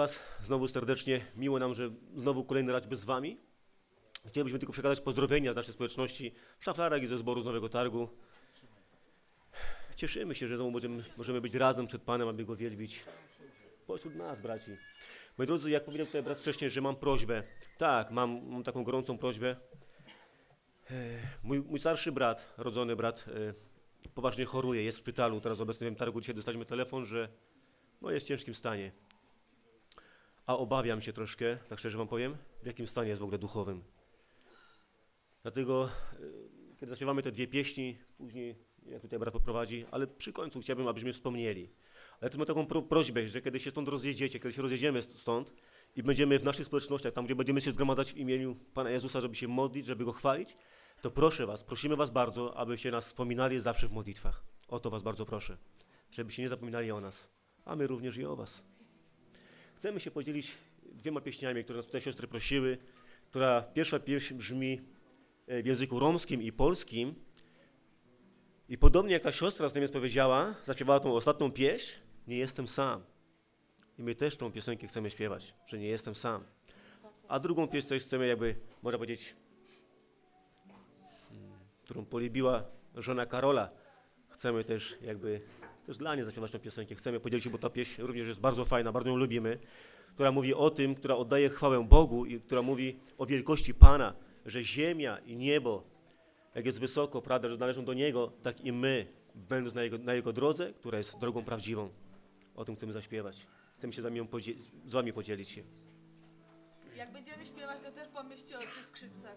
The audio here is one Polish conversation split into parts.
Was znowu serdecznie. Miło nam, że znowu kolejny raz bez Wami. Chcielibyśmy tylko przekazać pozdrowienia z naszej społeczności w szaflarach i ze zboru z Nowego Targu. Cieszymy się, że znowu możemy, możemy być razem przed Panem, aby Go wielbić. Pośród nas, braci. Moi drodzy, jak powiedział tutaj brat wcześniej, że mam prośbę. Tak, mam, mam taką gorącą prośbę. Mój, mój starszy brat, rodzony brat, e, poważnie choruje, jest w szpitalu. Teraz obecnie w Targu dzisiaj dostaliśmy telefon, że no, jest w ciężkim stanie. A obawiam się troszkę, tak szczerze wam powiem, w jakim stanie jest w ogóle duchowym. Dlatego, y, kiedy zaśpiewamy te dwie pieśni, później, jak tutaj brat poprowadzi, ale przy końcu chciałbym, abyśmy wspomnieli. Ale też mam taką pro prośbę, że kiedy się stąd rozjedziecie, kiedy się rozjedziemy st- stąd i będziemy w naszych społecznościach, tam gdzie będziemy się zgromadzać w imieniu Pana Jezusa, żeby się modlić, żeby Go chwalić, to proszę was, prosimy was bardzo, abyście nas wspominali zawsze w modlitwach. O to was bardzo proszę, żebyście nie zapominali o nas, a my również i o was. Chcemy się podzielić dwiema pieśniami, które nas tutaj siostry prosiły, która pierwsza pieśń brzmi e, w języku romskim i polskim. I podobnie jak ta siostra z Niemiec powiedziała, zaśpiewała tą ostatnią pieśń, nie jestem sam. I my też tą piosenkę chcemy śpiewać, że nie jestem sam. A drugą pieśń chcemy jakby, można powiedzieć, mm, którą polibiła żona Karola. Chcemy też jakby, też dla niej zaśpiewać tę piosenkę. Chcemy podzielić się, bo ta pieśń również jest bardzo fajna, bardzo ją lubimy, która mówi o tym, która oddaje chwałę Bogu i która mówi o wielkości Pana, że ziemia i niebo, jak jest wysoko, prawda, że należą do Niego, tak i my, będąc na Jego, na Jego drodze, która jest drogą prawdziwą. O tym chcemy zaśpiewać. Chcemy się z wami, z wami podzielić się. Jak będziemy śpiewać, to też pomyślcie o tych skrzypcach.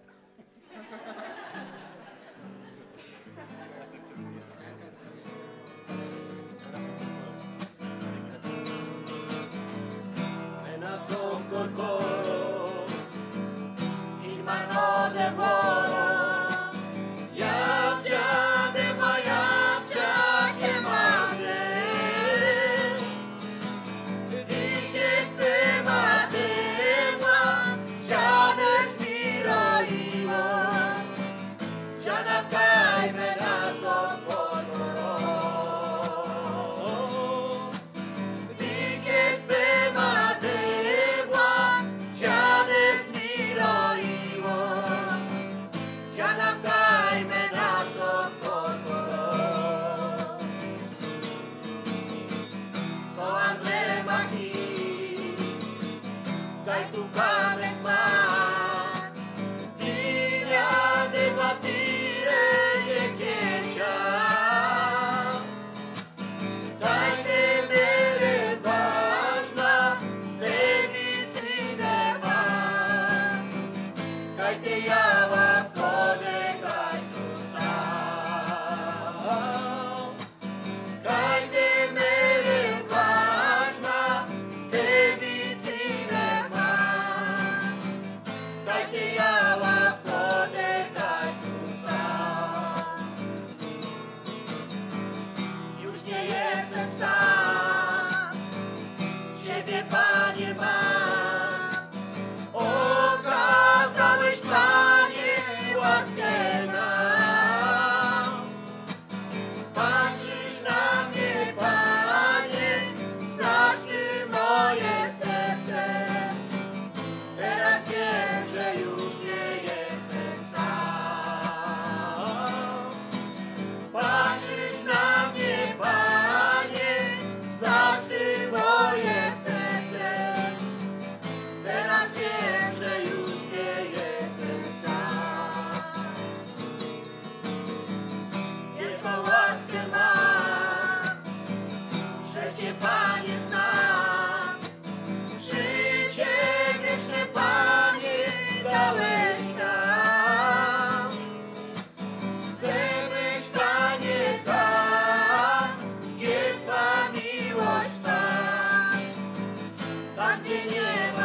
Gdzie